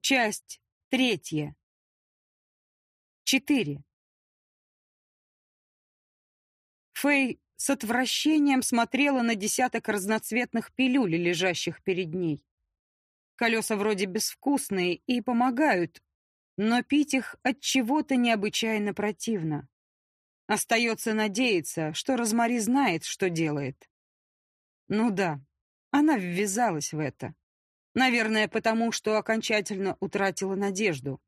Часть третья. Четыре. Фэй с отвращением смотрела на десяток разноцветных пилюль, лежащих перед ней. Колеса вроде безвкусные и помогают, но пить их от чего-то необычайно противно. Остается надеяться, что Розмари знает, что делает. Ну да, она ввязалась в это. Наверное, потому что окончательно утратила надежду.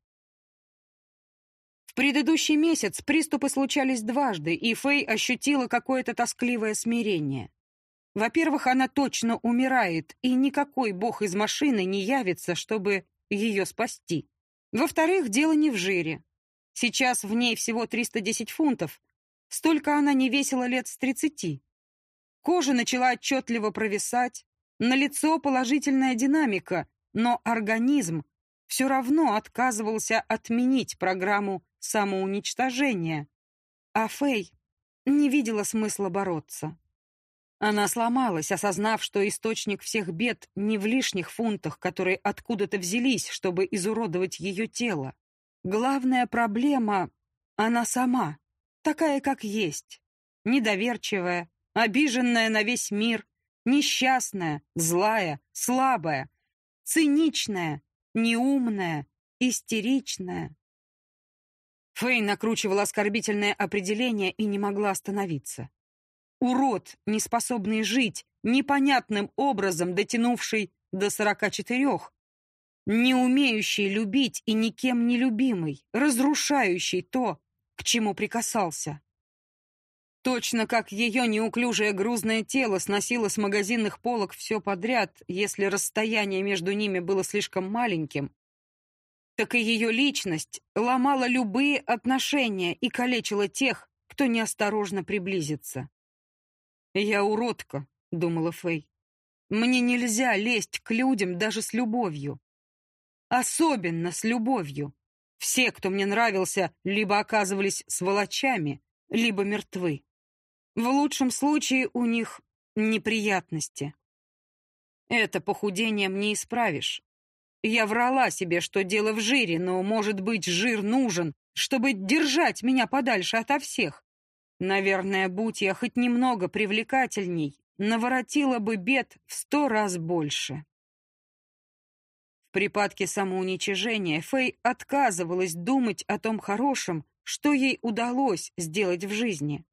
В предыдущий месяц приступы случались дважды, и Фэй ощутила какое-то тоскливое смирение. Во-первых, она точно умирает, и никакой бог из машины не явится, чтобы ее спасти. Во-вторых, дело не в жире. Сейчас в ней всего 310 фунтов. Столько она не весила лет с 30. Кожа начала отчетливо провисать, на лицо положительная динамика, но организм все равно отказывался отменить программу самоуничтожения. А Фэй не видела смысла бороться. Она сломалась, осознав, что источник всех бед не в лишних фунтах, которые откуда-то взялись, чтобы изуродовать ее тело. Главная проблема — она сама, такая, как есть, недоверчивая, обиженная на весь мир, Несчастная, злая, слабая, циничная, неумная, истеричная. Фэй накручивала оскорбительное определение и не могла остановиться. Урод, не способный жить, непонятным образом дотянувший до сорока четырех, не умеющий любить и никем не любимый, разрушающий то, к чему прикасался. Точно как ее неуклюжее грузное тело сносило с магазинных полок все подряд, если расстояние между ними было слишком маленьким, так и ее личность ломала любые отношения и калечила тех, кто неосторожно приблизится. «Я уродка», — думала Фэй. «Мне нельзя лезть к людям даже с любовью. Особенно с любовью. Все, кто мне нравился, либо оказывались сволочами, либо мертвы. В лучшем случае у них неприятности. Это похудением не исправишь. Я врала себе, что дело в жире, но, может быть, жир нужен, чтобы держать меня подальше ото всех. Наверное, будь я хоть немного привлекательней, наворотила бы бед в сто раз больше. В припадке самоуничижения Фэй отказывалась думать о том хорошем, что ей удалось сделать в жизни.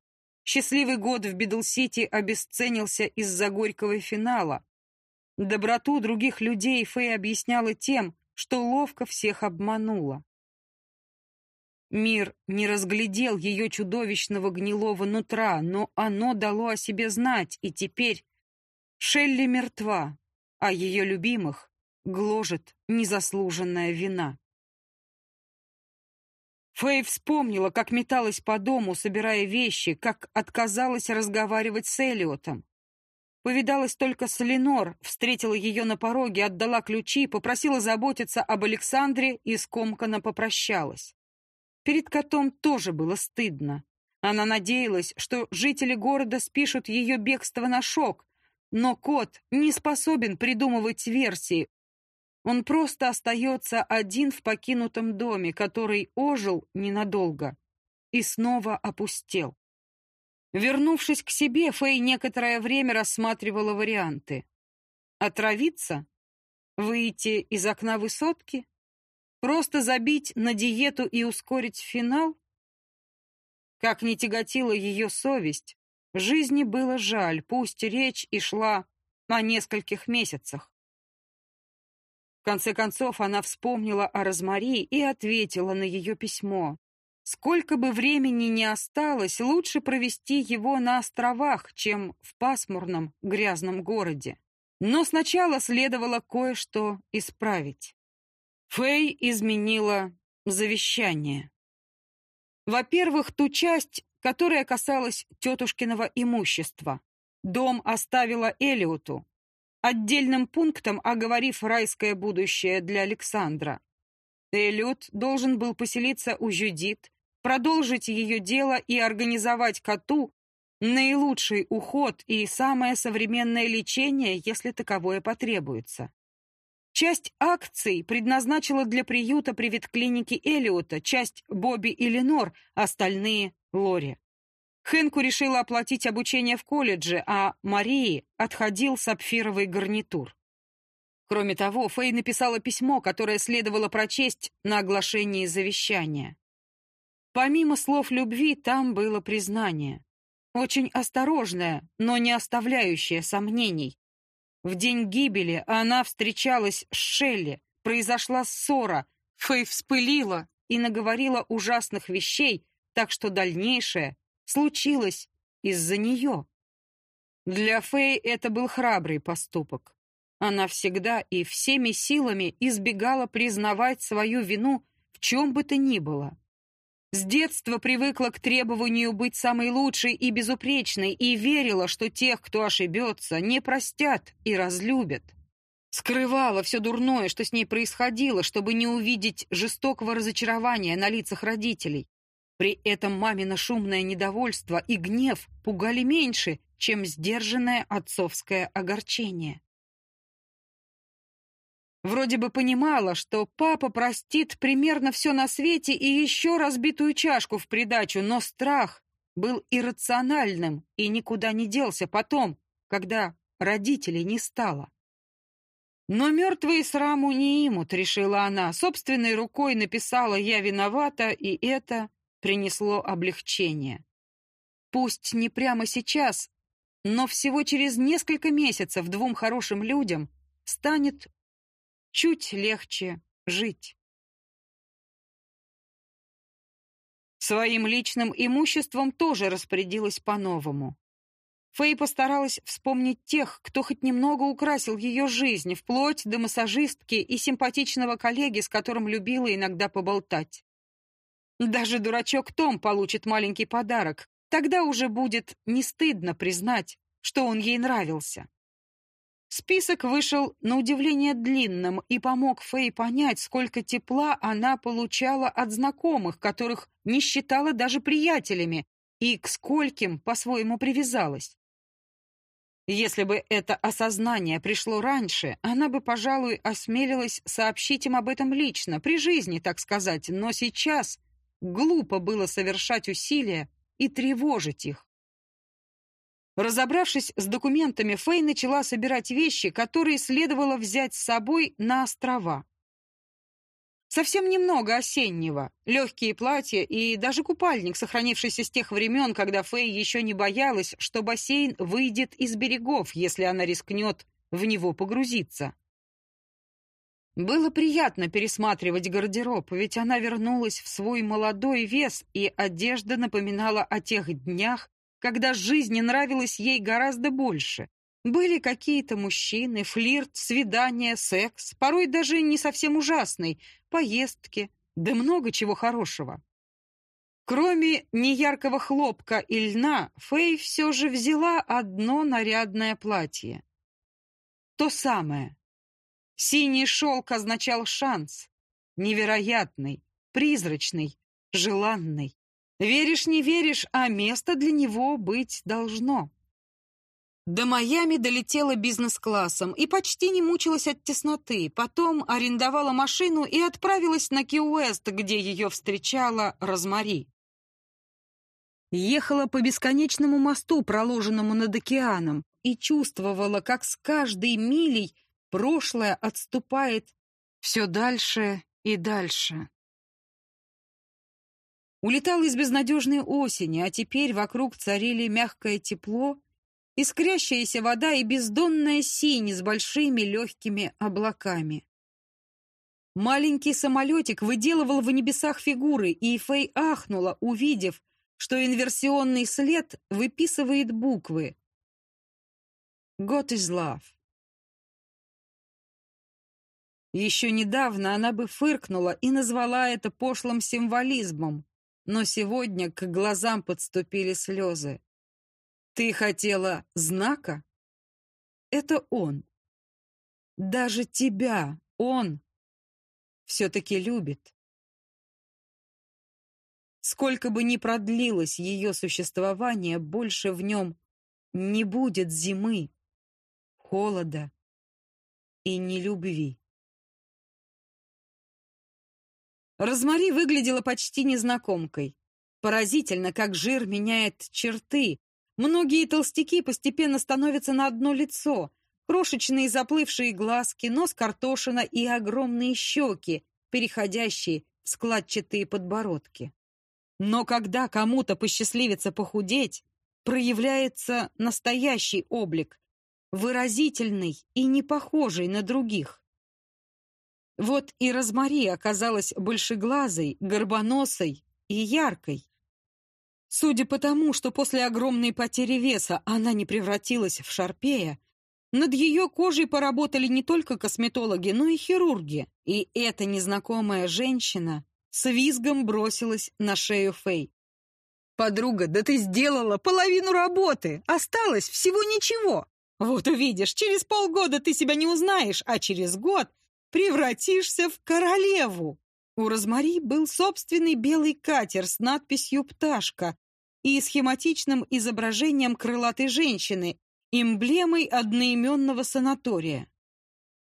Счастливый год в Бидл-Сити обесценился из-за горького финала. Доброту других людей Фэй объясняла тем, что ловко всех обманула. Мир не разглядел ее чудовищного гнилого нутра, но оно дало о себе знать, и теперь Шелли мертва, а ее любимых гложет незаслуженная вина. Фэй вспомнила, как металась по дому, собирая вещи, как отказалась разговаривать с Элиотом. Повидалась только с Ленор, встретила ее на пороге, отдала ключи, попросила заботиться об Александре и скомканно попрощалась. Перед котом тоже было стыдно. Она надеялась, что жители города спишут ее бегство на шок, но кот не способен придумывать версии, он просто остается один в покинутом доме, который ожил ненадолго и снова опустел. Вернувшись к себе, Фэй некоторое время рассматривала варианты. Отравиться? Выйти из окна высотки? Просто забить на диету и ускорить финал? Как не тяготила ее совесть, жизни было жаль, пусть речь и шла о нескольких месяцах конце концов, она вспомнила о Розмари и ответила на ее письмо. Сколько бы времени ни осталось, лучше провести его на островах, чем в пасмурном, грязном городе. Но сначала следовало кое-что исправить. Фэй изменила завещание. Во-первых, ту часть, которая касалась тетушкиного имущества. Дом оставила Элиоту, отдельным пунктом оговорив райское будущее для Александра. Эллиот должен был поселиться у Жюдит, продолжить ее дело и организовать коту наилучший уход и самое современное лечение, если таковое потребуется. Часть акций предназначила для приюта при ветклинике Элиота, часть Бобби и Ленор, остальные — Лори. Хэнку решила оплатить обучение в колледже, а Марии отходил сапфировый гарнитур. Кроме того, Фэй написала письмо, которое следовало прочесть на оглашении завещания. Помимо слов любви, там было признание. Очень осторожное, но не оставляющее сомнений. В день гибели она встречалась с Шелли, произошла ссора, Фэй вспылила и наговорила ужасных вещей, так что дальнейшее случилось из-за нее. Для Фэй это был храбрый поступок. Она всегда и всеми силами избегала признавать свою вину в чем бы то ни было. С детства привыкла к требованию быть самой лучшей и безупречной и верила, что тех, кто ошибется, не простят и разлюбят. Скрывала все дурное, что с ней происходило, чтобы не увидеть жестокого разочарования на лицах родителей. При этом мамино шумное недовольство и гнев пугали меньше, чем сдержанное отцовское огорчение. Вроде бы понимала, что папа простит примерно все на свете и еще разбитую чашку в придачу, но страх был иррациональным и никуда не делся потом, когда родителей не стало. Но мертвые сраму не имут, решила она. Собственной рукой написала «я виновата», и это принесло облегчение. Пусть не прямо сейчас, но всего через несколько месяцев двум хорошим людям станет чуть легче жить. Своим личным имуществом тоже распорядилась по-новому. Фэй постаралась вспомнить тех, кто хоть немного украсил ее жизнь, вплоть до массажистки и симпатичного коллеги, с которым любила иногда поболтать. Даже дурачок Том получит маленький подарок. Тогда уже будет не стыдно признать, что он ей нравился. Список вышел на удивление длинным и помог Фэй понять, сколько тепла она получала от знакомых, которых не считала даже приятелями, и к скольким по-своему привязалась. Если бы это осознание пришло раньше, она бы, пожалуй, осмелилась сообщить им об этом лично, при жизни, так сказать, но сейчас глупо было совершать усилия и тревожить их. Разобравшись с документами, Фэй начала собирать вещи, которые следовало взять с собой на острова. Совсем немного осеннего, легкие платья и даже купальник, сохранившийся с тех времен, когда Фэй еще не боялась, что бассейн выйдет из берегов, если она рискнет в него погрузиться. Было приятно пересматривать гардероб, ведь она вернулась в свой молодой вес, и одежда напоминала о тех днях, когда жизнь нравилась ей гораздо больше. Были какие-то мужчины, флирт, свидания, секс, порой даже не совсем ужасный, поездки, да много чего хорошего. Кроме неяркого хлопка и льна, Фэй все же взяла одно нарядное платье. То самое. Синий шелк означал шанс. Невероятный, призрачный, желанный. Веришь, не веришь, а место для него быть должно. До Майами долетела бизнес-классом и почти не мучилась от тесноты. Потом арендовала машину и отправилась на Ки-Уэст, где ее встречала Розмари. Ехала по бесконечному мосту, проложенному над океаном, и чувствовала, как с каждой милей прошлое отступает все дальше и дальше. Улетал из безнадежной осени, а теперь вокруг царили мягкое тепло, искрящаяся вода и бездонная синь с большими легкими облаками. Маленький самолетик выделывал в небесах фигуры, и Фэй ахнула, увидев, что инверсионный след выписывает буквы. God is love. Еще недавно она бы фыркнула и назвала это пошлым символизмом, но сегодня к глазам подступили слезы. Ты хотела знака? Это он. Даже тебя он все-таки любит. Сколько бы ни продлилось ее существование, больше в нем не будет зимы, холода и нелюбви. Розмари выглядела почти незнакомкой. Поразительно, как жир меняет черты. Многие толстяки постепенно становятся на одно лицо. Крошечные заплывшие глазки, нос картошина и огромные щеки, переходящие в складчатые подбородки. Но когда кому-то посчастливится похудеть, проявляется настоящий облик, выразительный и не похожий на других. Вот и Розмари оказалась большеглазой, горбоносой и яркой. Судя по тому, что после огромной потери веса она не превратилась в шарпея, над ее кожей поработали не только косметологи, но и хирурги. И эта незнакомая женщина с визгом бросилась на шею Фэй. «Подруга, да ты сделала половину работы! Осталось всего ничего! Вот увидишь, через полгода ты себя не узнаешь, а через год превратишься в королеву. У Розмари был собственный белый катер с надписью «Пташка» и схематичным изображением крылатой женщины, эмблемой одноименного санатория.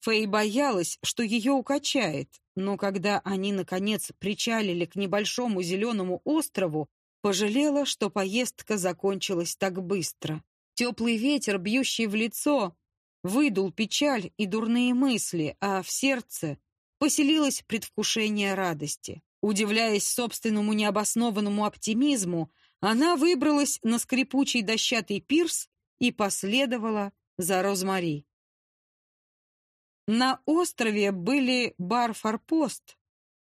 Фэй боялась, что ее укачает, но когда они, наконец, причалили к небольшому зеленому острову, пожалела, что поездка закончилась так быстро. Теплый ветер, бьющий в лицо, выдул печаль и дурные мысли, а в сердце поселилось предвкушение радости. Удивляясь собственному необоснованному оптимизму, она выбралась на скрипучий дощатый пирс и последовала за Розмари. На острове были бар-форпост,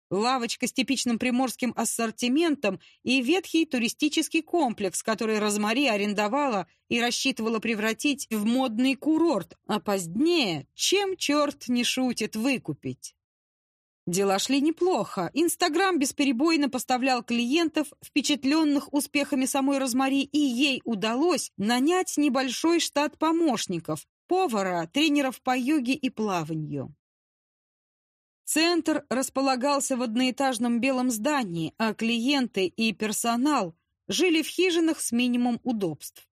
лавочка с типичным приморским ассортиментом и ветхий туристический комплекс, который Розмари арендовала и рассчитывала превратить в модный курорт, а позднее, чем черт не шутит, выкупить. Дела шли неплохо. Инстаграм бесперебойно поставлял клиентов, впечатленных успехами самой Розмари, и ей удалось нанять небольшой штат помощников, повара, тренеров по йоге и плаванию. Центр располагался в одноэтажном белом здании, а клиенты и персонал жили в хижинах с минимум удобств.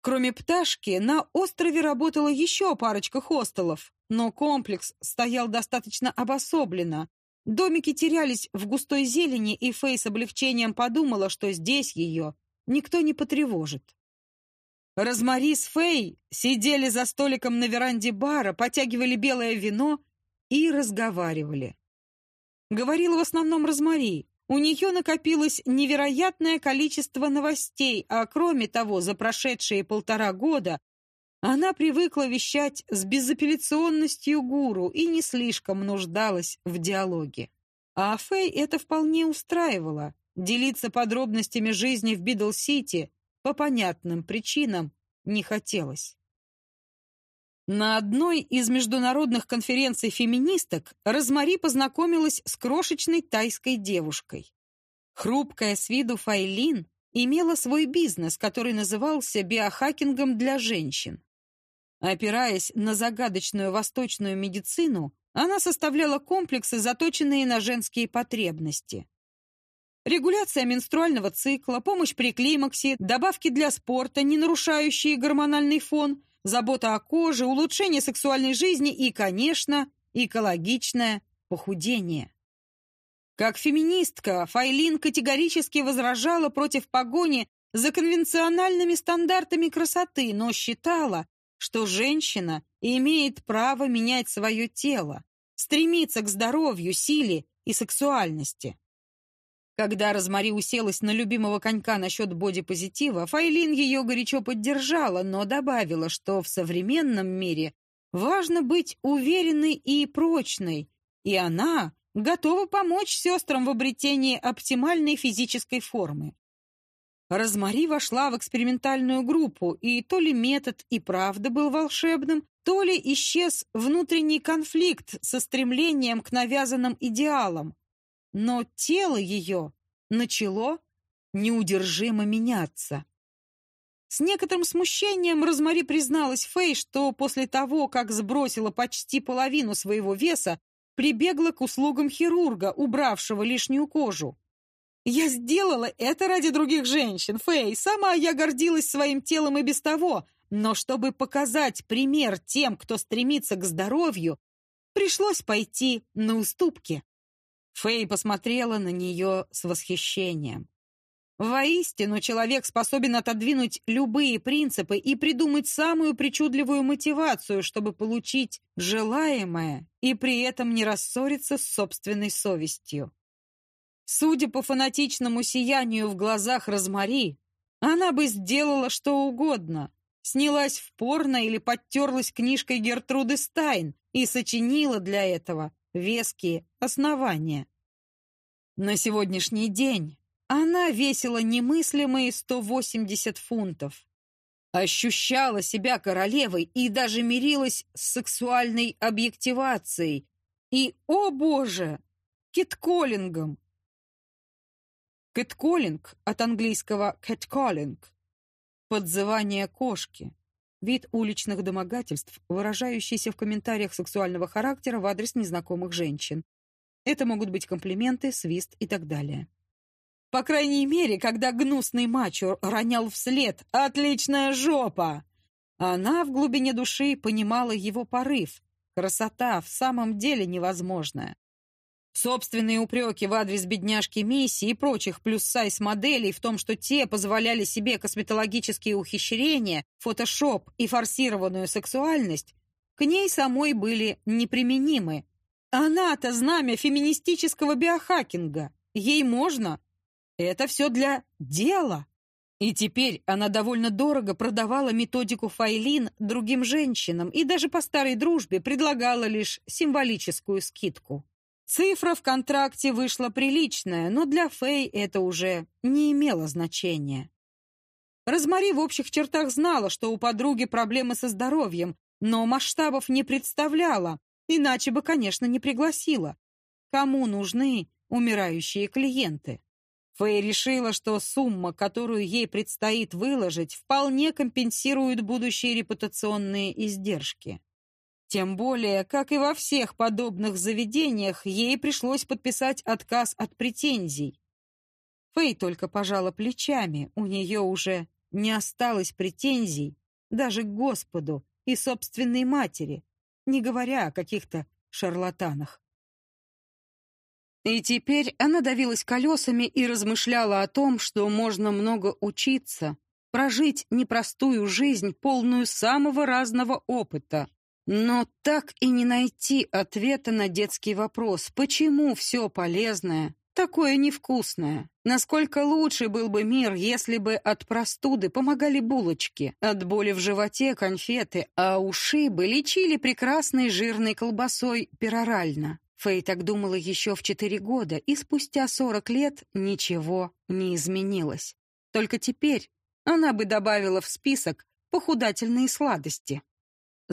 Кроме пташки, на острове работала еще парочка хостелов, но комплекс стоял достаточно обособленно. Домики терялись в густой зелени, и Фэй с облегчением подумала, что здесь ее никто не потревожит. Розмари с Фэй сидели за столиком на веранде бара, потягивали белое вино и разговаривали. Говорила в основном Розмари. У нее накопилось невероятное количество новостей, а кроме того, за прошедшие полтора года она привыкла вещать с безапелляционностью гуру и не слишком нуждалась в диалоге. А Фэй это вполне устраивало. Делиться подробностями жизни в Бидл-Сити по понятным причинам не хотелось. На одной из международных конференций феминисток Розмари познакомилась с крошечной тайской девушкой. Хрупкая с виду Файлин имела свой бизнес, который назывался биохакингом для женщин. Опираясь на загадочную восточную медицину, она составляла комплексы, заточенные на женские потребности. Регуляция менструального цикла, помощь при климаксе, добавки для спорта, не нарушающие гормональный фон – забота о коже, улучшение сексуальной жизни и, конечно, экологичное похудение. Как феминистка, Файлин категорически возражала против погони за конвенциональными стандартами красоты, но считала, что женщина имеет право менять свое тело, стремиться к здоровью, силе и сексуальности. Когда Розмари уселась на любимого конька насчет бодипозитива, Файлин ее горячо поддержала, но добавила, что в современном мире важно быть уверенной и прочной, и она готова помочь сестрам в обретении оптимальной физической формы. Розмари вошла в экспериментальную группу, и то ли метод и правда был волшебным, то ли исчез внутренний конфликт со стремлением к навязанным идеалам, но тело ее начало неудержимо меняться. С некоторым смущением Розмари призналась Фэй, что после того, как сбросила почти половину своего веса, прибегла к услугам хирурга, убравшего лишнюю кожу. Я сделала это ради других женщин, Фэй. Сама я гордилась своим телом и без того. Но чтобы показать пример тем, кто стремится к здоровью, пришлось пойти на уступки. Фэй посмотрела на нее с восхищением. Воистину, человек способен отодвинуть любые принципы и придумать самую причудливую мотивацию, чтобы получить желаемое и при этом не рассориться с собственной совестью. Судя по фанатичному сиянию в глазах Розмари, она бы сделала что угодно. Снялась в порно или подтерлась книжкой Гертруды Стайн и сочинила для этого веские основания. На сегодняшний день она весила немыслимые 180 фунтов. Ощущала себя королевой и даже мирилась с сексуальной объективацией. И, о боже, китколлингом. Кэтколлинг от английского catcalling – подзывание кошки. Вид уличных домогательств, выражающийся в комментариях сексуального характера в адрес незнакомых женщин. Это могут быть комплименты, свист и так далее. По крайней мере, когда гнусный мачо ронял вслед «Отличная жопа!», она в глубине души понимала его порыв. Красота в самом деле невозможная. Собственные упреки в адрес бедняжки Мисси и прочих плюс-сайз моделей в том, что те позволяли себе косметологические ухищрения, фотошоп и форсированную сексуальность, к ней самой были неприменимы. Она-то знамя феминистического биохакинга. Ей можно, это все для дела. И теперь она довольно дорого продавала методику Файлин другим женщинам и даже по старой дружбе предлагала лишь символическую скидку. Цифра в контракте вышла приличная, но для Фэй это уже не имело значения. Розмари в общих чертах знала, что у подруги проблемы со здоровьем, но масштабов не представляла, иначе бы, конечно, не пригласила. Кому нужны умирающие клиенты? Фэй решила, что сумма, которую ей предстоит выложить, вполне компенсирует будущие репутационные издержки. Тем более, как и во всех подобных заведениях, ей пришлось подписать отказ от претензий. Фэй только пожала плечами, у нее уже не осталось претензий даже к Господу и собственной матери, не говоря о каких-то шарлатанах. И теперь она давилась колесами и размышляла о том, что можно много учиться, прожить непростую жизнь, полную самого разного опыта. Но так и не найти ответа на детский вопрос, почему все полезное такое невкусное? Насколько лучше был бы мир, если бы от простуды помогали булочки, от боли в животе конфеты, а ушибы лечили прекрасной жирной колбасой перорально? Фэй так думала еще в четыре года, и спустя сорок лет ничего не изменилось. Только теперь она бы добавила в список похудательные сладости.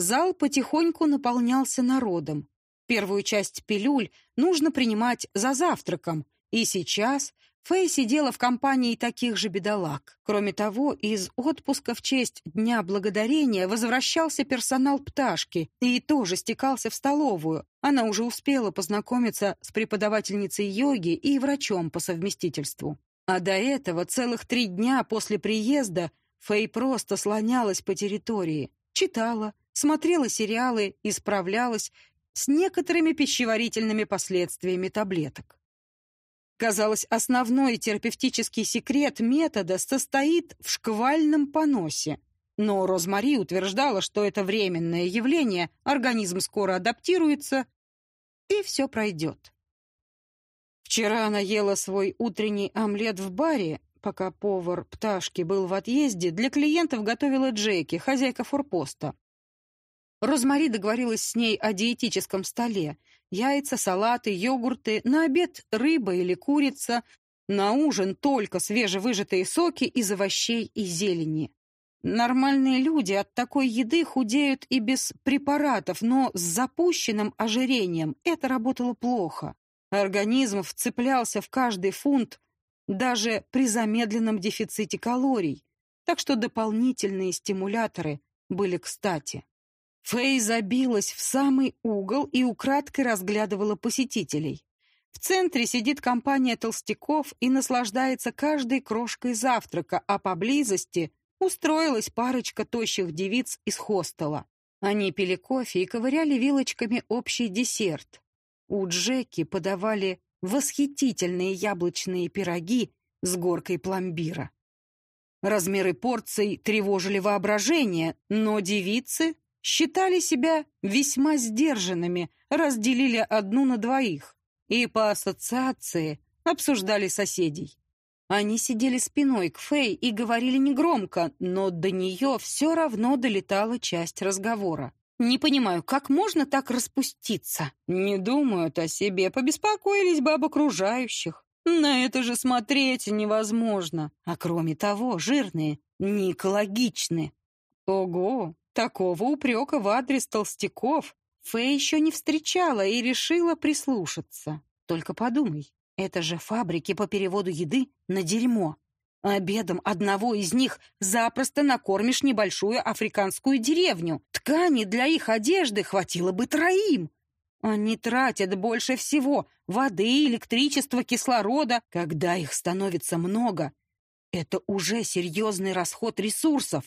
Зал потихоньку наполнялся народом. Первую часть пилюль нужно принимать за завтраком, и сейчас Фэй сидела в компании таких же бедолаг. Кроме того, из отпуска в честь Дня Благодарения возвращался персонал «Пташки» и тоже стекался в столовую. Она уже успела познакомиться с преподавательницей йоги и врачом по совместительству. А до этого целых три дня после приезда Фэй просто слонялась по территории, читала, смотрела сериалы и справлялась с некоторыми пищеварительными последствиями таблеток. Казалось, основной терапевтический секрет метода состоит в шквальном поносе. Но Розмари утверждала, что это временное явление, организм скоро адаптируется, и все пройдет. Вчера она ела свой утренний омлет в баре, пока повар пташки был в отъезде, для клиентов готовила Джеки, хозяйка форпоста. Розмари договорилась с ней о диетическом столе. Яйца, салаты, йогурты, на обед рыба или курица, на ужин только свежевыжатые соки из овощей и зелени. Нормальные люди от такой еды худеют и без препаратов, но с запущенным ожирением это работало плохо. Организм вцеплялся в каждый фунт даже при замедленном дефиците калорий, так что дополнительные стимуляторы были кстати. Фэй забилась в самый угол и украдкой разглядывала посетителей. В центре сидит компания толстяков и наслаждается каждой крошкой завтрака, а поблизости устроилась парочка тощих девиц из хостела. Они пили кофе и ковыряли вилочками общий десерт. У Джеки подавали восхитительные яблочные пироги с горкой пломбира. Размеры порций тревожили воображение, но девицы считали себя весьма сдержанными, разделили одну на двоих и по ассоциации обсуждали соседей. Они сидели спиной к Фэй и говорили негромко, но до нее все равно долетала часть разговора. «Не понимаю, как можно так распуститься?» «Не думают о себе, побеспокоились бы об окружающих. На это же смотреть невозможно. А кроме того, жирные, не экологичны». Ого, такого упрека в адрес толстяков Фэй еще не встречала и решила прислушаться. Только подумай, это же фабрики по переводу еды на дерьмо. Обедом одного из них запросто накормишь небольшую африканскую деревню. Ткани для их одежды хватило бы троим. Они тратят больше всего воды, электричества, кислорода. Когда их становится много, это уже серьезный расход ресурсов.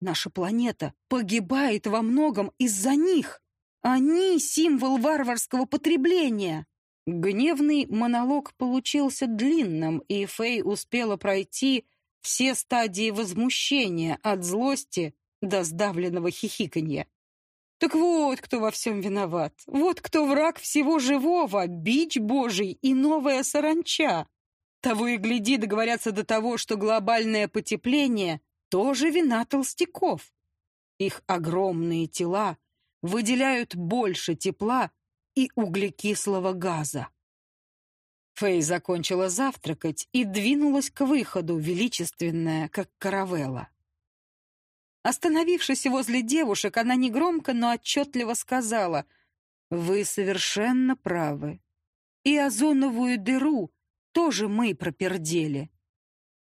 Наша планета погибает во многом из-за них. Они — символ варварского потребления. Гневный монолог получился длинным, и Фэй успела пройти все стадии возмущения от злости до сдавленного хихиканья. Так вот, кто во всем виноват. Вот кто враг всего живого, бич божий и новая саранча. Того и гляди договорятся до того, что глобальное потепление тоже вина толстяков. Их огромные тела выделяют больше тепла, и углекислого газа. Фэй закончила завтракать и двинулась к выходу, величественная, как каравелла. Остановившись возле девушек, она негромко, но отчетливо сказала, «Вы совершенно правы. И озоновую дыру тоже мы пропердели».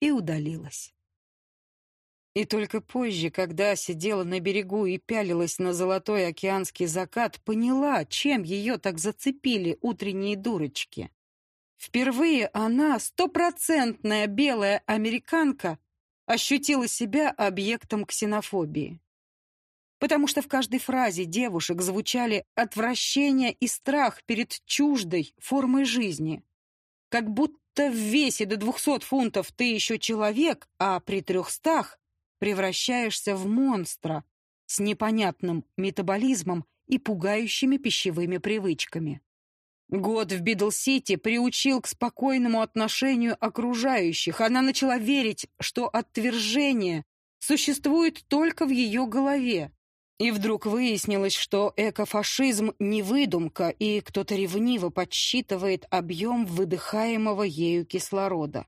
И удалилась. И только позже, когда сидела на берегу и пялилась на золотой океанский закат, поняла, чем ее так зацепили утренние дурочки. Впервые она, стопроцентная белая американка, ощутила себя объектом ксенофобии. Потому что в каждой фразе девушек звучали отвращение и страх перед чуждой формой жизни. Как будто в весе до двухсот фунтов ты еще человек, а при трехстах превращаешься в монстра с непонятным метаболизмом и пугающими пищевыми привычками. Год в Бидл-Сити приучил к спокойному отношению окружающих. Она начала верить, что отвержение существует только в ее голове. И вдруг выяснилось, что экофашизм не выдумка, и кто-то ревниво подсчитывает объем выдыхаемого ею кислорода.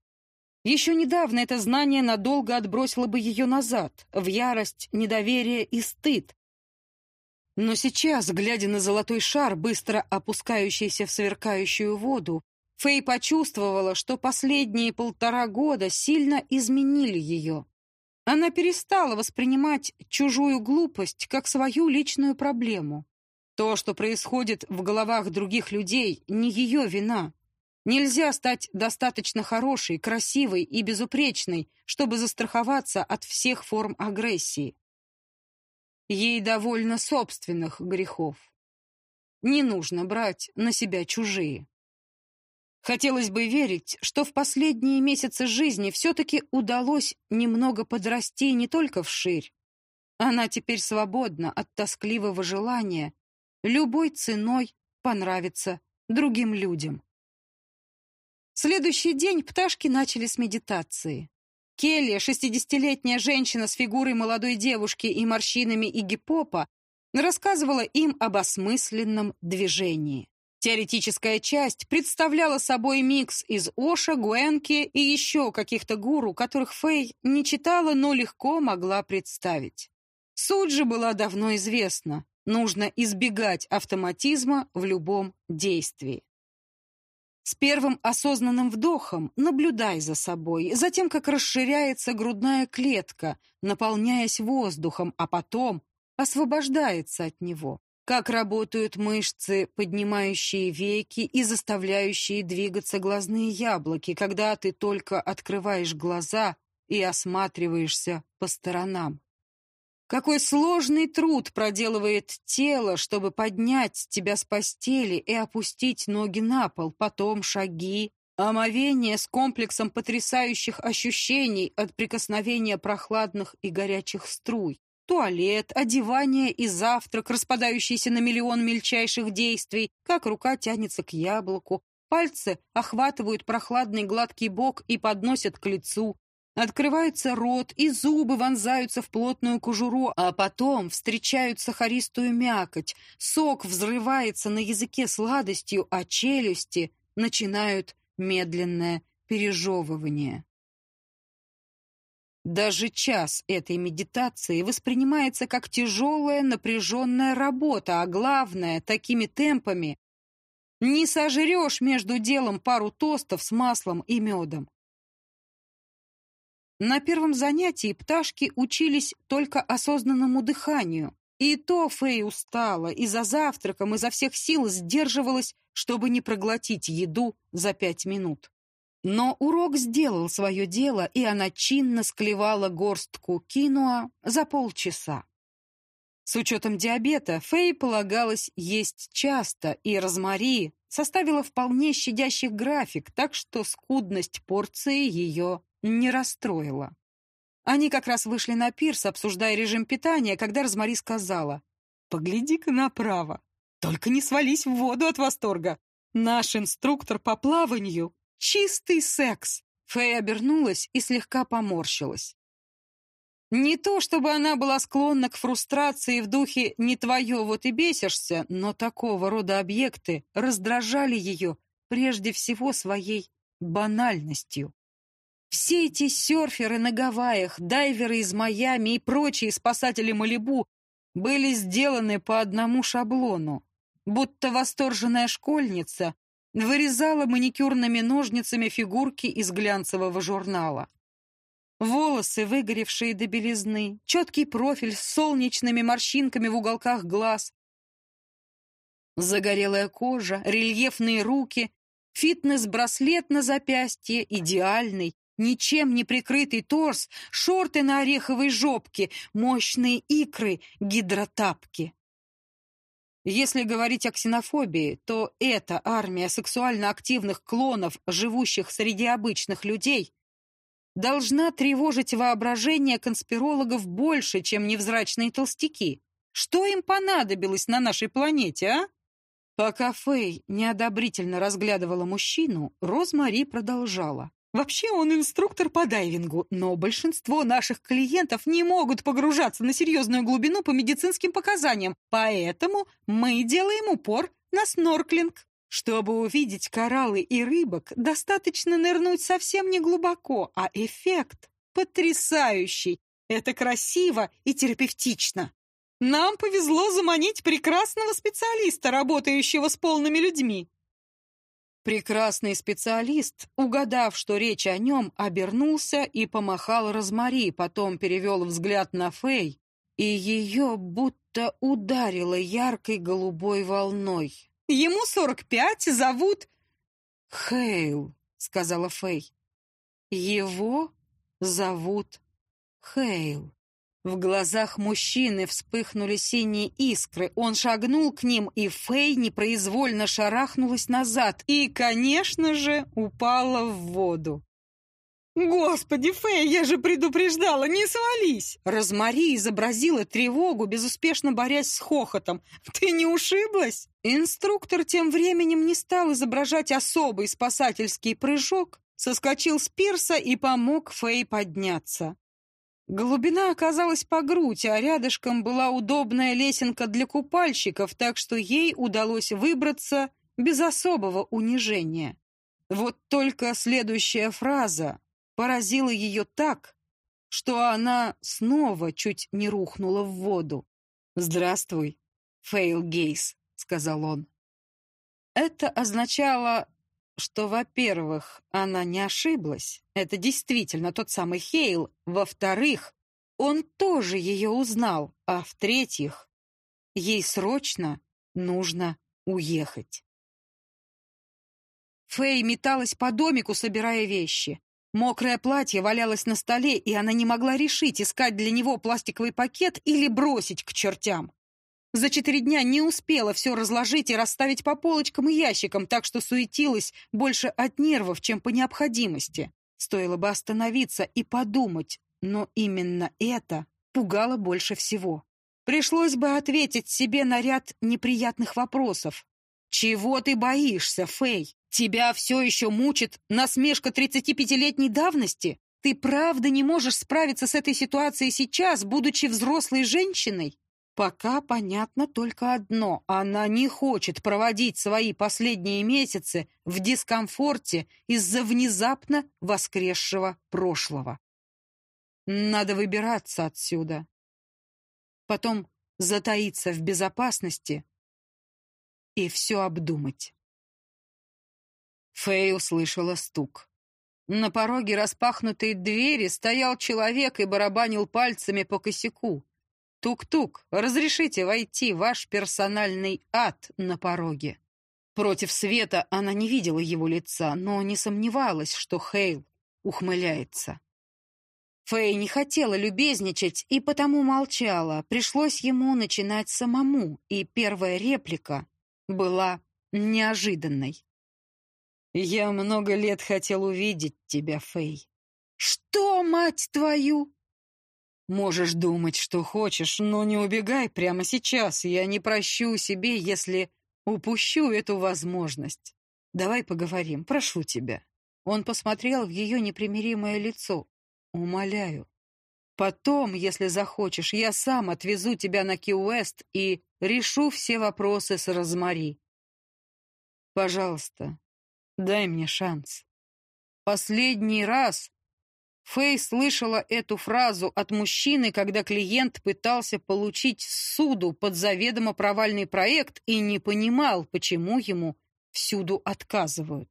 Еще недавно это знание надолго отбросило бы ее назад, в ярость, недоверие и стыд. Но сейчас, глядя на золотой шар, быстро опускающийся в сверкающую воду, Фэй почувствовала, что последние полтора года сильно изменили ее. Она перестала воспринимать чужую глупость как свою личную проблему. То, что происходит в головах других людей, не ее вина. Нельзя стать достаточно хорошей, красивой и безупречной, чтобы застраховаться от всех форм агрессии. Ей довольно собственных грехов. Не нужно брать на себя чужие. Хотелось бы верить, что в последние месяцы жизни все-таки удалось немного подрасти не только вширь. Она теперь свободна от тоскливого желания любой ценой понравиться другим людям. Следующий день пташки начали с медитации. Келли, шестидесятилетняя женщина с фигурой молодой девушки и морщинами Игги Попа, рассказывала им об осмысленном движении. Теоретическая часть представляла собой микс из Оша, Гуэнки и еще каких-то гуру, которых Фэй не читала, но легко могла представить. Суть же была давно известна. Нужно избегать автоматизма в любом действии. С первым осознанным вдохом наблюдай за собой, затем как расширяется грудная клетка, наполняясь воздухом, а потом освобождается от него. как работают мышцы, поднимающие веки и заставляющие двигаться глазные яблоки, когда ты только открываешь глаза и осматриваешься по сторонам. Какой сложный труд проделывает тело, чтобы поднять тебя с постели и опустить ноги на пол, потом шаги, омовение с комплексом потрясающих ощущений от прикосновения прохладных и горячих струй, туалет, одевание и завтрак, распадающийся на миллион мельчайших действий, как рука тянется к яблоку, пальцы охватывают прохладный гладкий бок и подносят к лицу, Открывается рот, и зубы вонзаются в плотную кожуру, а потом встречают сахаристую мякоть. Сок взрывается на языке сладостью, а челюсти начинают медленное пережевывание. Даже час этой медитации воспринимается как тяжелая напряженная работа, а главное, такими темпами не сожрешь между делом пару тостов с маслом и медом. На первом занятии пташки учились только осознанному дыханию. И то Фэй устала, и за завтраком изо всех сил сдерживалась, чтобы не проглотить еду за пять минут. Но урок сделал свое дело, и она чинно склевала горстку киноа за полчаса. С учетом диабета Фэй полагалось есть часто, и розмари составила вполне щадящий график, так что скудность порции ее не расстроила. Они как раз вышли на пирс, обсуждая режим питания, когда Розмари сказала, «Погляди-ка направо, только не свались в воду от восторга. Наш инструктор по плаванию — чистый секс». Фэй обернулась и слегка поморщилась. Не то, чтобы она была склонна к фрустрации в духе «не твое, вот и бесишься», но такого рода объекты раздражали ее прежде всего своей банальностью. Все эти серферы на Гавайях, дайверы из Майами и прочие спасатели Малибу были сделаны по одному шаблону, будто восторженная школьница вырезала маникюрными ножницами фигурки из глянцевого журнала. Волосы, выгоревшие до белизны, четкий профиль с солнечными морщинками в уголках глаз, загорелая кожа, рельефные руки, фитнес-браслет на запястье, идеальный, ничем не прикрытый торс, шорты на ореховой жопке, мощные икры, гидротапки. Если говорить о ксенофобии, то эта армия сексуально активных клонов, живущих среди обычных людей, должна тревожить воображение конспирологов больше, чем невзрачные толстяки. Что им понадобилось на нашей планете, а? Пока Фэй неодобрительно разглядывала мужчину, Розмари продолжала. Вообще он инструктор по дайвингу, но большинство наших клиентов не могут погружаться на серьезную глубину по медицинским показаниям, поэтому мы делаем упор на снорклинг. Чтобы увидеть кораллы и рыбок, достаточно нырнуть совсем не глубоко, а эффект потрясающий. Это красиво и терапевтично. Нам повезло заманить прекрасного специалиста, работающего с полными людьми. Прекрасный специалист, угадав, что речь о нем, обернулся и помахал Розмари, потом перевел взгляд на Фэй, и ее будто ударило яркой голубой волной. «Ему сорок пять, зовут...» «Хейл», — сказала Фэй. «Его зовут Хейл». В глазах мужчины вспыхнули синие искры. Он шагнул к ним, и Фэй непроизвольно шарахнулась назад и, конечно же, упала в воду. «Господи, Фэй, я же предупреждала, не свались!» Розмари изобразила тревогу, безуспешно борясь с хохотом. «Ты не ушиблась?» Инструктор тем временем не стал изображать особый спасательский прыжок, соскочил с пирса и помог Фэй подняться. Глубина оказалась по грудь, а рядышком была удобная лесенка для купальщиков, так что ей удалось выбраться без особого унижения. Вот только следующая фраза поразила ее так, что она снова чуть не рухнула в воду. «Здравствуй, Фейл Гейс», — сказал он. Это означало что, во-первых, она не ошиблась. Это действительно тот самый Хейл. Во-вторых, он тоже ее узнал. А в-третьих, ей срочно нужно уехать. Фэй металась по домику, собирая вещи. Мокрое платье валялось на столе, и она не могла решить, искать для него пластиковый пакет или бросить к чертям. За четыре дня не успела все разложить и расставить по полочкам и ящикам, так что суетилась больше от нервов, чем по необходимости. Стоило бы остановиться и подумать, но именно это пугало больше всего. Пришлось бы ответить себе на ряд неприятных вопросов. «Чего ты боишься, Фэй? Тебя все еще мучит насмешка 35-летней давности? Ты правда не можешь справиться с этой ситуацией сейчас, будучи взрослой женщиной?» Пока понятно только одно. Она не хочет проводить свои последние месяцы в дискомфорте из-за внезапно воскресшего прошлого. Надо выбираться отсюда. Потом затаиться в безопасности и все обдумать. Фэй услышала стук. На пороге распахнутой двери стоял человек и барабанил пальцами по косяку. «Тук-тук, разрешите войти, ваш персональный ад на пороге». Против света она не видела его лица, но не сомневалась, что Хейл ухмыляется. Фэй не хотела любезничать и потому молчала. Пришлось ему начинать самому, и первая реплика была неожиданной. «Я много лет хотел увидеть тебя, Фэй». «Что, мать твою?» Можешь думать, что хочешь, но не убегай прямо сейчас. Я не прощу себе, если упущу эту возможность. Давай поговорим, прошу тебя. Он посмотрел в ее непримиримое лицо. Умоляю. Потом, если захочешь, я сам отвезу тебя на Ки-Уэст и решу все вопросы с Розмари. Пожалуйста, дай мне шанс. Последний раз Фэй слышала эту фразу от мужчины, когда клиент пытался получить суду под заведомо провальный проект и не понимал, почему ему всюду отказывают.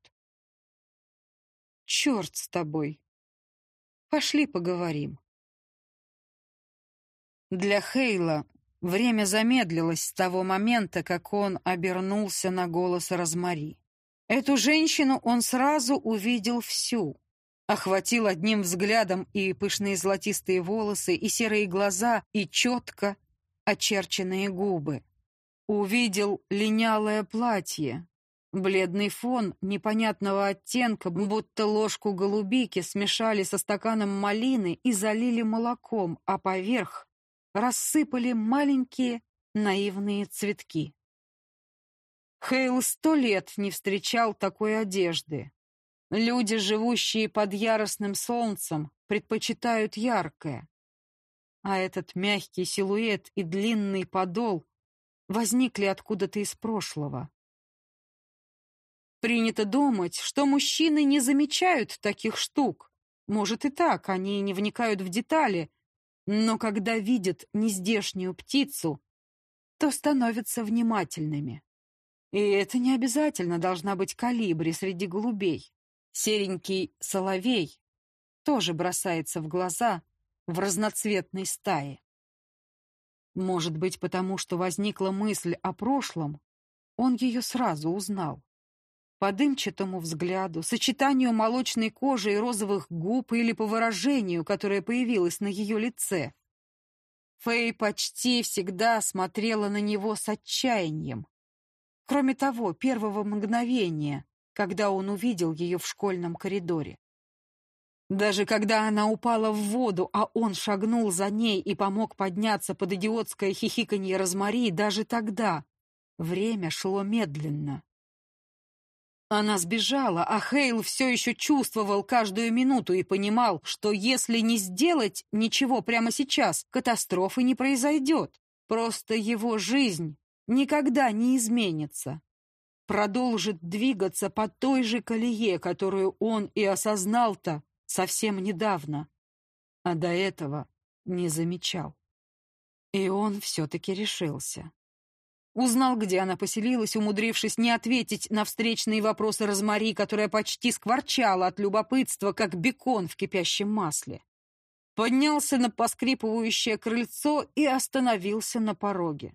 «Черт с тобой! Пошли поговорим». Для Хейла время замедлилось с того момента, как он обернулся на голос Розмари. Эту женщину он сразу увидел всю охватил одним взглядом и пышные золотистые волосы, и серые глаза, и четко очерченные губы. Увидел линялое платье, бледный фон непонятного оттенка, будто ложку голубики смешали со стаканом малины и залили молоком, а поверх рассыпали маленькие наивные цветки. Хейл сто лет не встречал такой одежды. Люди, живущие под яростным солнцем, предпочитают яркое. А этот мягкий силуэт и длинный подол возникли откуда-то из прошлого. Принято думать, что мужчины не замечают таких штук. Может и так, они не вникают в детали, но когда видят нездешнюю птицу, то становятся внимательными. И это не обязательно должна быть калибри среди голубей. Серенький соловей тоже бросается в глаза в разноцветной стае. Может быть, потому что возникла мысль о прошлом, он ее сразу узнал. По дымчатому взгляду, сочетанию молочной кожи и розовых губ или по выражению, которое появилось на ее лице. Фэй почти всегда смотрела на него с отчаянием. Кроме того, первого мгновения, когда он увидел ее в школьном коридоре. Даже когда она упала в воду, а он шагнул за ней и помог подняться под идиотское хихиканье Розмари, даже тогда время шло медленно. Она сбежала, а Хейл все еще чувствовал каждую минуту и понимал, что если не сделать ничего прямо сейчас, катастрофы не произойдет. Просто его жизнь никогда не изменится продолжит двигаться по той же колее, которую он и осознал-то совсем недавно, а до этого не замечал. И он все-таки решился. Узнал, где она поселилась, умудрившись не ответить на встречные вопросы Розмари, которая почти скворчала от любопытства, как бекон в кипящем масле. Поднялся на поскрипывающее крыльцо и остановился на пороге.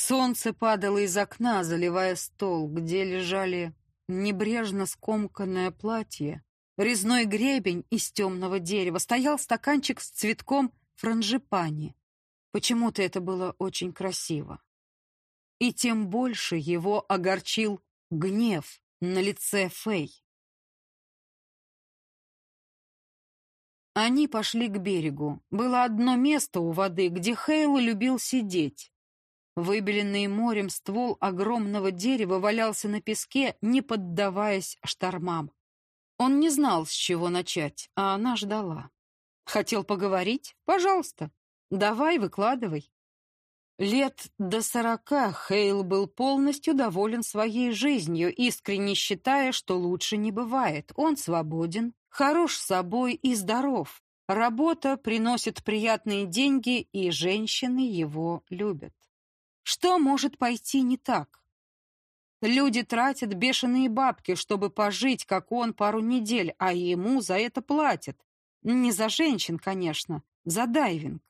Солнце падало из окна, заливая стол, где лежали небрежно скомканное платье, резной гребень из темного дерева, стоял стаканчик с цветком франжипани. Почему-то это было очень красиво. И тем больше его огорчил гнев на лице Фэй. Они пошли к берегу. Было одно место у воды, где Хейл любил сидеть. Выбеленный морем ствол огромного дерева валялся на песке, не поддаваясь штормам. Он не знал, с чего начать, а она ждала. Хотел поговорить? Пожалуйста. Давай, выкладывай. Лет до сорока Хейл был полностью доволен своей жизнью, искренне считая, что лучше не бывает. Он свободен, хорош собой и здоров. Работа приносит приятные деньги, и женщины его любят. Что может пойти не так? Люди тратят бешеные бабки, чтобы пожить, как он, пару недель, а ему за это платят. Не за женщин, конечно, за дайвинг.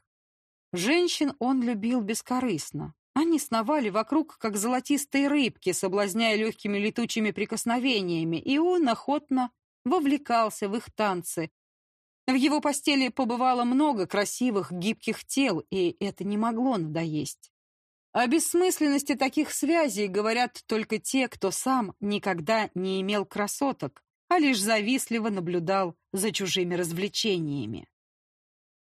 Женщин он любил бескорыстно. Они сновали вокруг, как золотистые рыбки, соблазняя легкими летучими прикосновениями, и он охотно вовлекался в их танцы. В его постели побывало много красивых, гибких тел, и это не могло надоесть. О бессмысленности таких связей говорят только те, кто сам никогда не имел красоток, а лишь завистливо наблюдал за чужими развлечениями.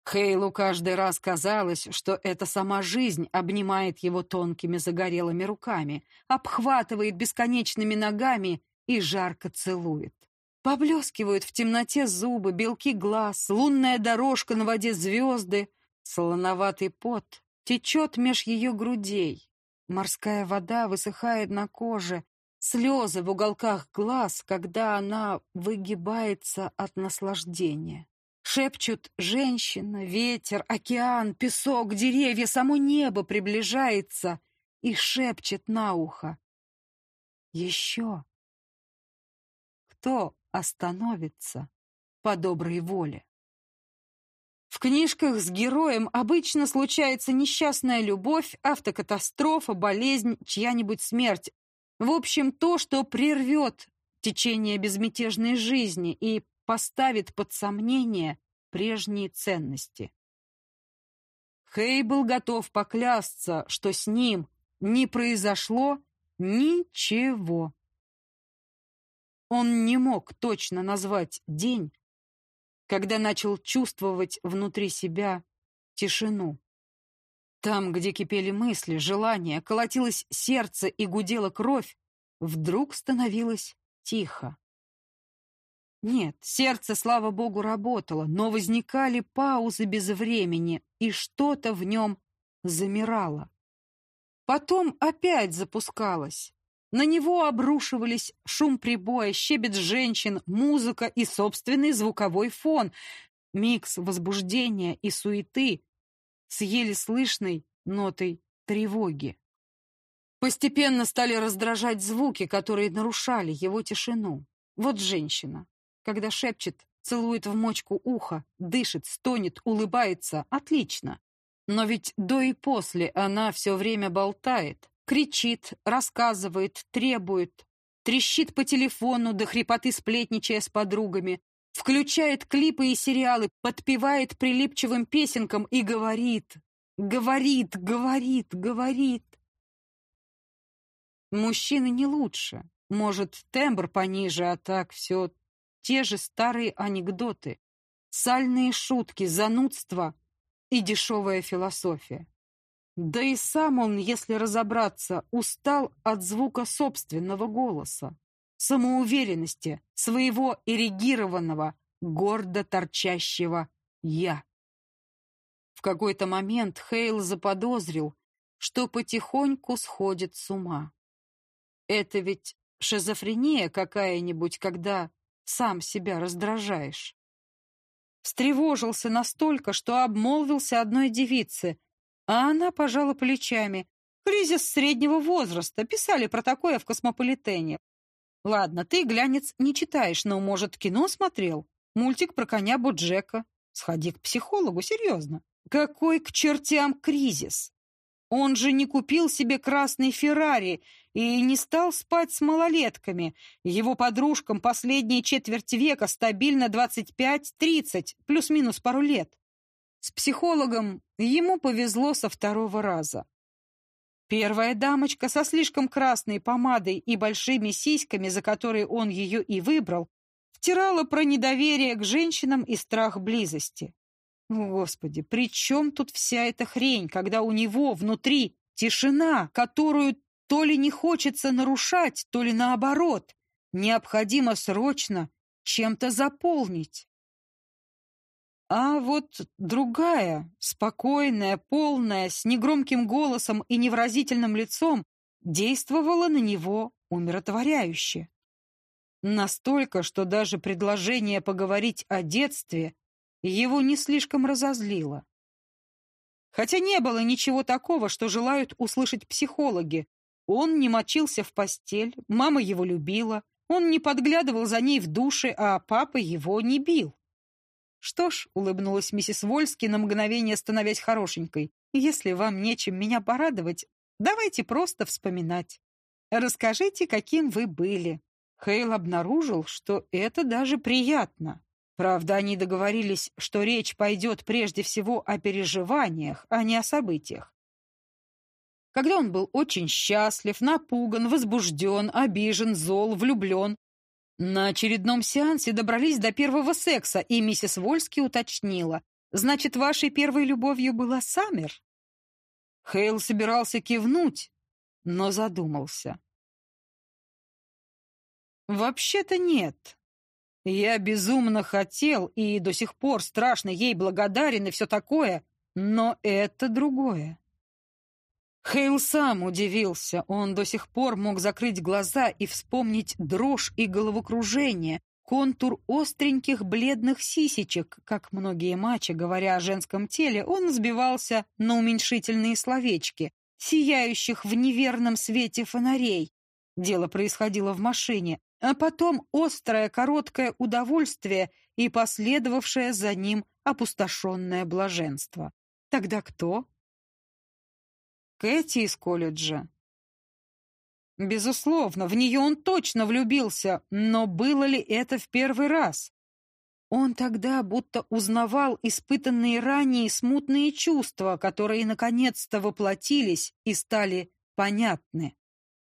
Хейлу каждый раз казалось, что эта сама жизнь обнимает его тонкими загорелыми руками, обхватывает бесконечными ногами и жарко целует. Поблескивают в темноте зубы, белки глаз, лунная дорожка на воде звезды, солоноватый пот течет меж ее грудей. Морская вода высыхает на коже, слезы в уголках глаз, когда она выгибается от наслаждения. Шепчут женщина, ветер, океан, песок, деревья, само небо приближается и шепчет на ухо. Еще. Кто остановится по доброй воле? В книжках с героем обычно случается несчастная любовь, автокатастрофа, болезнь, чья-нибудь смерть. В общем, то, что прервет течение безмятежной жизни и поставит под сомнение прежние ценности. Хей был готов поклясться, что с ним не произошло ничего. Он не мог точно назвать день, когда начал чувствовать внутри себя тишину. Там, где кипели мысли, желания, колотилось сердце и гудела кровь, вдруг становилось тихо. Нет, сердце, слава богу, работало, но возникали паузы без времени, и что-то в нем замирало. Потом опять запускалось. На него обрушивались шум прибоя, щебет женщин, музыка и собственный звуковой фон, микс возбуждения и суеты с еле слышной нотой тревоги. Постепенно стали раздражать звуки, которые нарушали его тишину. Вот женщина когда шепчет, целует в мочку уха, дышит, стонет, улыбается. Отлично. Но ведь до и после она все время болтает, кричит, рассказывает, требует, трещит по телефону до хрипоты сплетничая с подругами, включает клипы и сериалы, подпевает прилипчивым песенкам и говорит, говорит, говорит, говорит. Мужчины не лучше. Может, тембр пониже, а так все те же старые анекдоты, сальные шутки, занудство и дешевая философия. Да и сам он, если разобраться, устал от звука собственного голоса, самоуверенности, своего эрегированного, гордо торчащего «я». В какой-то момент Хейл заподозрил, что потихоньку сходит с ума. Это ведь шизофрения какая-нибудь, когда сам себя раздражаешь. Встревожился настолько, что обмолвился одной девице, а она пожала плечами. Кризис среднего возраста, писали про такое в «Космополитене». Ладно, ты, глянец, не читаешь, но, может, кино смотрел? Мультик про коня Боджека. Сходи к психологу, серьезно. Какой к чертям кризис? Он же не купил себе красный Феррари и не стал спать с малолетками. Его подружкам последние четверть века стабильно 25-30, плюс-минус пару лет. С психологом ему повезло со второго раза. Первая дамочка со слишком красной помадой и большими сиськами, за которые он ее и выбрал, втирала про недоверие к женщинам и страх близости. Господи, при чем тут вся эта хрень, когда у него внутри тишина, которую то ли не хочется нарушать, то ли наоборот, необходимо срочно чем-то заполнить? А вот другая, спокойная, полная, с негромким голосом и невразительным лицом, действовала на него умиротворяюще. Настолько, что даже предложение поговорить о детстве его не слишком разозлило. Хотя не было ничего такого, что желают услышать психологи. Он не мочился в постель, мама его любила, он не подглядывал за ней в душе, а папа его не бил. «Что ж», — улыбнулась миссис Вольски, на мгновение становясь хорошенькой, «если вам нечем меня порадовать, давайте просто вспоминать. Расскажите, каким вы были». Хейл обнаружил, что это даже приятно. Правда, они договорились, что речь пойдет прежде всего о переживаниях, а не о событиях. Когда он был очень счастлив, напуган, возбужден, обижен, зол, влюблен, на очередном сеансе добрались до первого секса, и миссис Вольски уточнила. «Значит, вашей первой любовью была Саммер?» Хейл собирался кивнуть, но задумался. «Вообще-то нет. Я безумно хотел и до сих пор страшно ей благодарен и все такое, но это другое. Хейл сам удивился. Он до сих пор мог закрыть глаза и вспомнить дрожь и головокружение, контур остреньких бледных сисечек. Как многие мачи, говоря о женском теле, он сбивался на уменьшительные словечки, сияющих в неверном свете фонарей. Дело происходило в машине, а потом острое короткое удовольствие и последовавшее за ним опустошенное блаженство. Тогда кто? Кэти из колледжа. Безусловно, в нее он точно влюбился, но было ли это в первый раз? Он тогда будто узнавал испытанные ранее смутные чувства, которые наконец-то воплотились и стали понятны.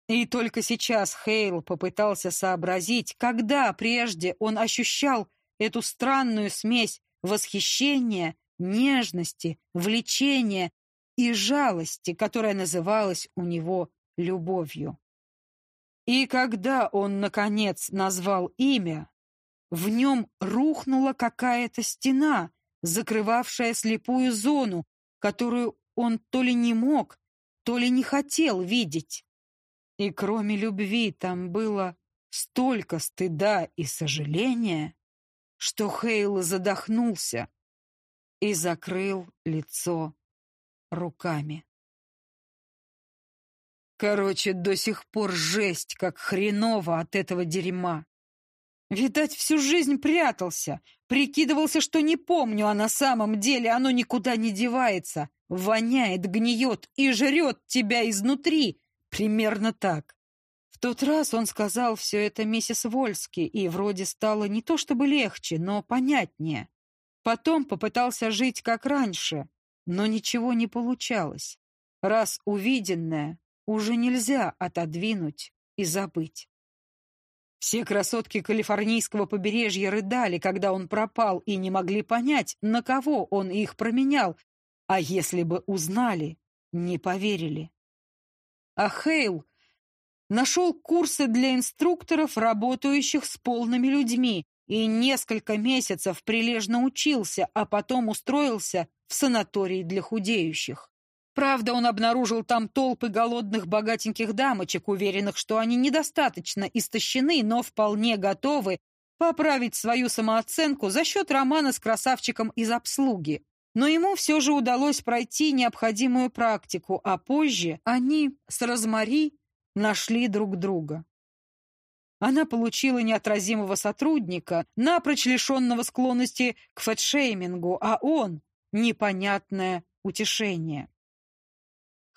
И только сейчас Хейл попытался сообразить, когда прежде он ощущал эту странную смесь восхищения, нежности, влечения и жалости, которая называлась у него любовью. И когда он, наконец, назвал имя, в нем рухнула какая-то стена, закрывавшая слепую зону, которую он то ли не мог, то ли не хотел видеть. И кроме любви там было столько стыда и сожаления, что Хейл задохнулся и закрыл лицо руками. Короче, до сих пор жесть, как хреново от этого дерьма. Видать, всю жизнь прятался, прикидывался, что не помню, а на самом деле оно никуда не девается, воняет, гниет и жрет тебя изнутри. Примерно так. В тот раз он сказал все это миссис Вольски, и вроде стало не то чтобы легче, но понятнее. Потом попытался жить как раньше, но ничего не получалось. Раз увиденное уже нельзя отодвинуть и забыть. Все красотки калифорнийского побережья рыдали, когда он пропал, и не могли понять, на кого он их променял, а если бы узнали, не поверили. А Хейл нашел курсы для инструкторов, работающих с полными людьми, и несколько месяцев прилежно учился, а потом устроился в санаторий для худеющих. Правда, он обнаружил там толпы голодных богатеньких дамочек, уверенных, что они недостаточно истощены, но вполне готовы поправить свою самооценку за счет романа с красавчиком из обслуги. Но ему все же удалось пройти необходимую практику, а позже они с Розмари нашли друг друга. Она получила неотразимого сотрудника, напрочь лишенного склонности к фэтшеймингу, а он — непонятное утешение.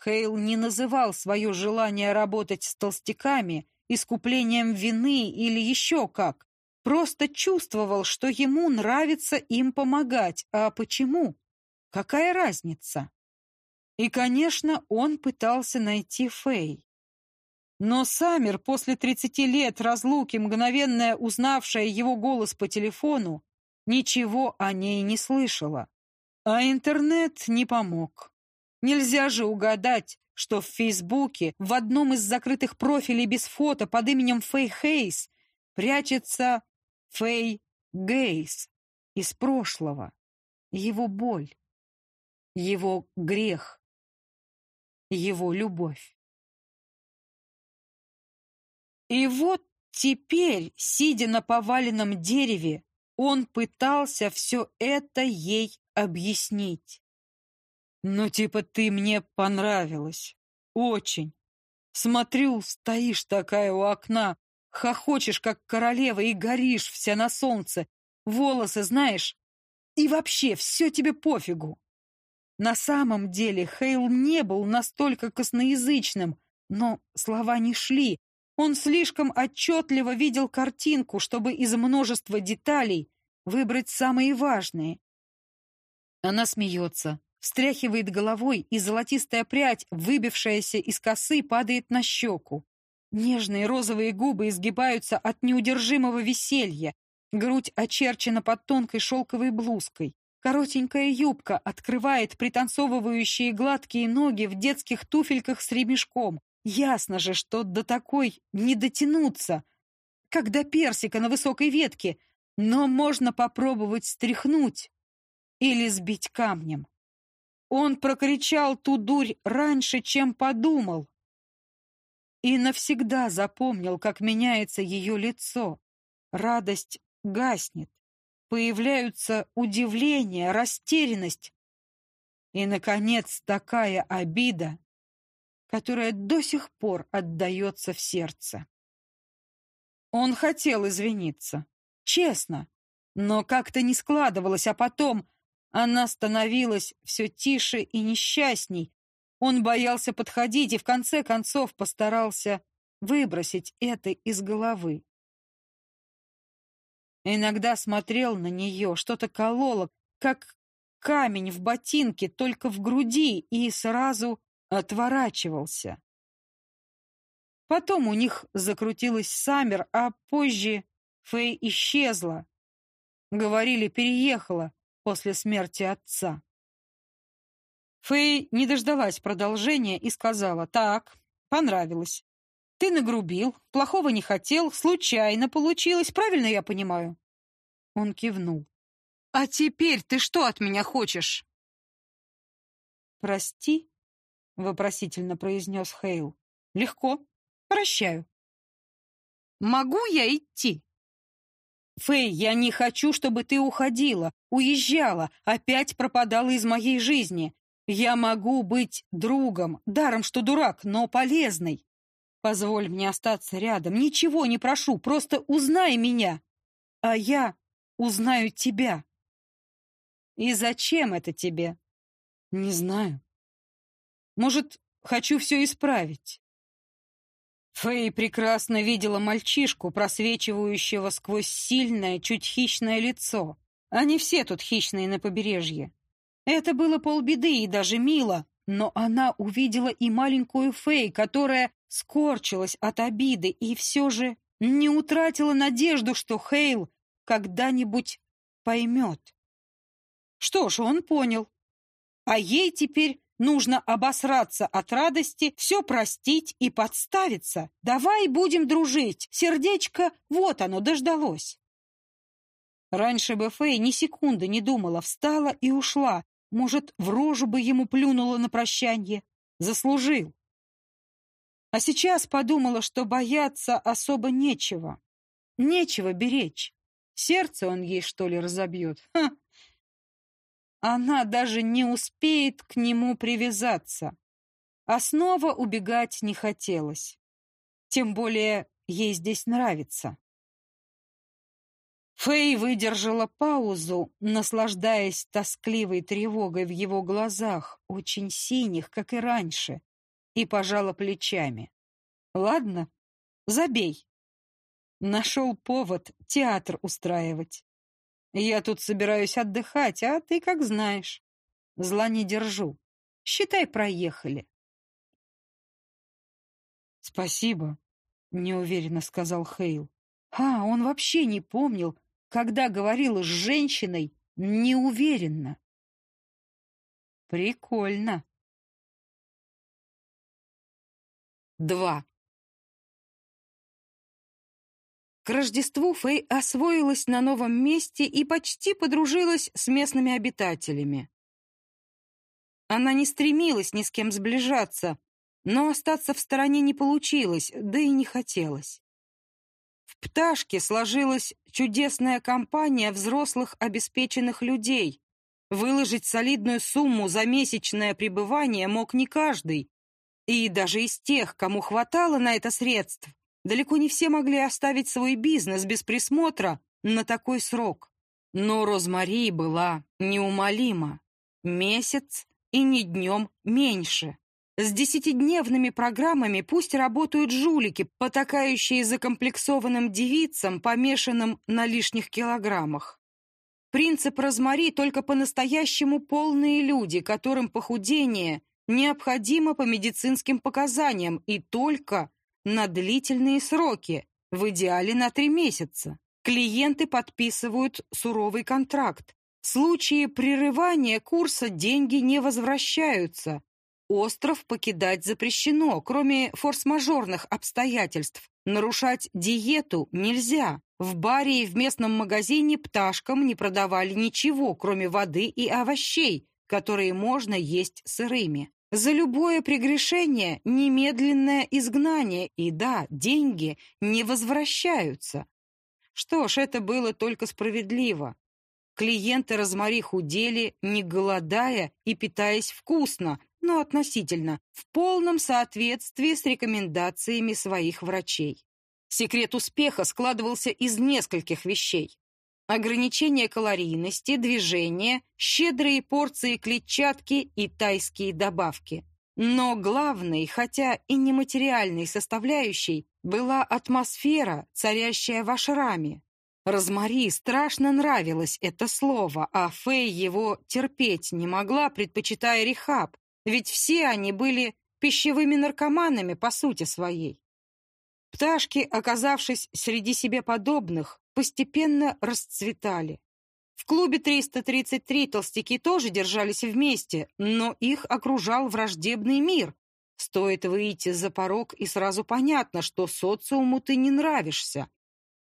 Хейл не называл свое желание работать с толстяками искуплением вины или еще как. Просто чувствовал, что ему нравится им помогать. А почему? Какая разница? И, конечно, он пытался найти Фэй. Но Саммер, после 30 лет разлуки, мгновенно узнавшая его голос по телефону, ничего о ней не слышала. А интернет не помог. Нельзя же угадать, что в Фейсбуке в одном из закрытых профилей без фото под именем Фэй Хейс прячется Фэй Гейс из прошлого. Его боль, его грех, его любовь. И вот теперь, сидя на поваленном дереве, он пытался все это ей объяснить. «Ну, типа, ты мне понравилась. Очень. Смотрю, стоишь такая у окна, хохочешь, как королева, и горишь вся на солнце. Волосы, знаешь, и вообще все тебе пофигу». На самом деле Хейл не был настолько косноязычным, но слова не шли, он слишком отчетливо видел картинку, чтобы из множества деталей выбрать самые важные. Она смеется, встряхивает головой, и золотистая прядь, выбившаяся из косы, падает на щеку. Нежные розовые губы изгибаются от неудержимого веселья. Грудь очерчена под тонкой шелковой блузкой. Коротенькая юбка открывает пританцовывающие гладкие ноги в детских туфельках с ремешком. Ясно же, что до такой не дотянуться, как до персика на высокой ветке, но можно попробовать стряхнуть или сбить камнем. Он прокричал ту дурь раньше, чем подумал. И навсегда запомнил, как меняется ее лицо. Радость гаснет. Появляются удивление, растерянность. И, наконец, такая обида, которая до сих пор отдается в сердце. Он хотел извиниться, честно, но как-то не складывалось, а потом она становилась все тише и несчастней. Он боялся подходить и в конце концов постарался выбросить это из головы. Иногда смотрел на нее, что-то кололо, как камень в ботинке, только в груди, и сразу отворачивался. Потом у них закрутилась Саммер, а позже Фэй исчезла. Говорили, переехала после смерти отца. Фэй не дождалась продолжения и сказала, «Так, понравилось. Ты нагрубил, плохого не хотел, случайно получилось, правильно я понимаю?» Он кивнул. «А теперь ты что от меня хочешь?» «Прости», — вопросительно произнес Хейл. «Легко. Прощаю». «Могу я идти?» «Фэй, я не хочу, чтобы ты уходила, уезжала, опять пропадала из моей жизни. Я могу быть другом, даром что дурак, но полезной. Позволь мне остаться рядом, ничего не прошу, просто узнай меня, а я узнаю тебя». «И зачем это тебе?» «Не знаю. Может, хочу все исправить. Фэй прекрасно видела мальчишку, просвечивающего сквозь сильное, чуть хищное лицо. Они все тут хищные на побережье. Это было полбеды и даже мило, но она увидела и маленькую Фэй, которая скорчилась от обиды и все же не утратила надежду, что Хейл когда-нибудь поймет. Что ж, он понял. А ей теперь Нужно обосраться от радости, все простить и подставиться. Давай будем дружить. Сердечко, вот оно, дождалось. Раньше бы Фэй ни секунды не думала, встала и ушла. Может, в рожу бы ему плюнула на прощанье. Заслужил. А сейчас подумала, что бояться особо нечего. Нечего беречь. Сердце он ей, что ли, разобьет? Ха! Она даже не успеет к нему привязаться. А снова убегать не хотелось. Тем более ей здесь нравится. Фэй выдержала паузу, наслаждаясь тоскливой тревогой в его глазах, очень синих, как и раньше, и пожала плечами. Ладно, забей. Нашел повод театр устраивать. Я тут собираюсь отдыхать, а ты как знаешь. Зла не держу. Считай, проехали. Спасибо, неуверенно сказал Хейл. А, он вообще не помнил, когда говорил с женщиной неуверенно. Прикольно. Два. К Рождеству Фэй освоилась на новом месте и почти подружилась с местными обитателями. Она не стремилась ни с кем сближаться, но остаться в стороне не получилось, да и не хотелось. В «Пташке» сложилась чудесная компания взрослых обеспеченных людей. Выложить солидную сумму за месячное пребывание мог не каждый, и даже из тех, кому хватало на это средств, Далеко не все могли оставить свой бизнес без присмотра на такой срок. Но Розмари была неумолима. Месяц и не днем меньше. С десятидневными программами пусть работают жулики, потакающие закомплексованным девицам, помешанным на лишних килограммах. Принцип Розмари только по-настоящему полные люди, которым похудение необходимо по медицинским показаниям и только на длительные сроки, в идеале на три месяца. Клиенты подписывают суровый контракт. В случае прерывания курса деньги не возвращаются. Остров покидать запрещено, кроме форс-мажорных обстоятельств. Нарушать диету нельзя. В баре и в местном магазине пташкам не продавали ничего, кроме воды и овощей, которые можно есть сырыми. За любое прегрешение немедленное изгнание, и да, деньги не возвращаются. Что ж, это было только справедливо. Клиенты Розмари худели, не голодая и питаясь вкусно, но относительно, в полном соответствии с рекомендациями своих врачей. Секрет успеха складывался из нескольких вещей. Ограничение калорийности, движения, щедрые порции клетчатки и тайские добавки. Но главной, хотя и нематериальной составляющей, была атмосфера, царящая в ашраме. Розмари страшно нравилось это слово, а Фэй его терпеть не могла, предпочитая рехаб, ведь все они были пищевыми наркоманами по сути своей. Пташки, оказавшись среди себе подобных, постепенно расцветали. В клубе 333 толстяки тоже держались вместе, но их окружал враждебный мир. Стоит выйти за порог, и сразу понятно, что социуму ты не нравишься.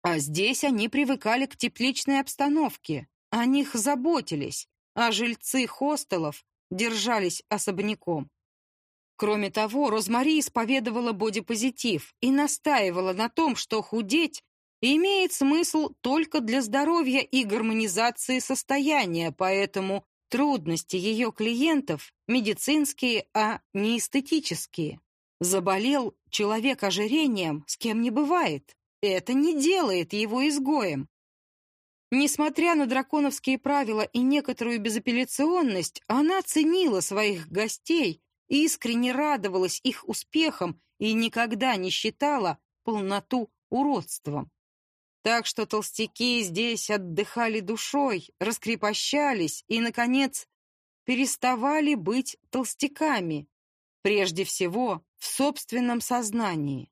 А здесь они привыкали к тепличной обстановке, о них заботились, а жильцы хостелов держались особняком. Кроме того, Розмари исповедовала бодипозитив и настаивала на том, что худеть имеет смысл только для здоровья и гармонизации состояния, поэтому трудности ее клиентов медицинские, а не эстетические. Заболел человек ожирением, с кем не бывает. Это не делает его изгоем. Несмотря на драконовские правила и некоторую безапелляционность, она ценила своих гостей, искренне радовалась их успехам и никогда не считала полноту уродством. Так что толстяки здесь отдыхали душой, раскрепощались и, наконец, переставали быть толстяками, прежде всего в собственном сознании.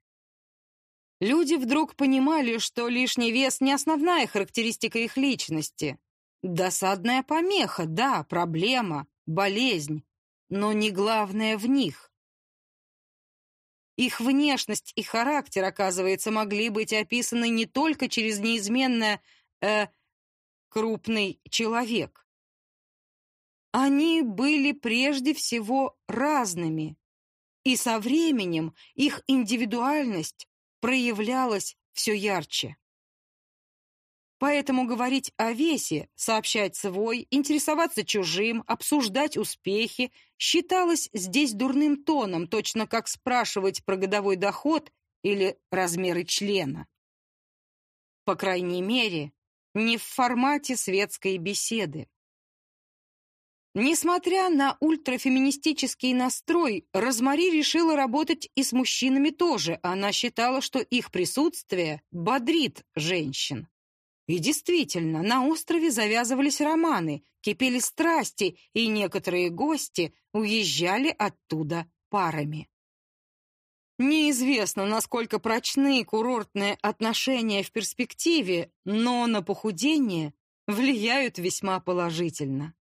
Люди вдруг понимали, что лишний вес не основная характеристика их личности. Досадная помеха, да, проблема, болезнь, но не главное в них. Их внешность и характер, оказывается, могли быть описаны не только через неизменное э, крупный человек. Они были прежде всего разными, и со временем их индивидуальность проявлялась все ярче. Поэтому говорить о весе, сообщать свой, интересоваться чужим, обсуждать успехи считалось здесь дурным тоном, точно как спрашивать про годовой доход или размеры члена. По крайней мере, не в формате светской беседы. Несмотря на ультрафеминистический настрой, Розмари решила работать и с мужчинами тоже. Она считала, что их присутствие бодрит женщин. И действительно, на острове завязывались романы, кипели страсти, и некоторые гости уезжали оттуда парами. Неизвестно, насколько прочны курортные отношения в перспективе, но на похудение влияют весьма положительно.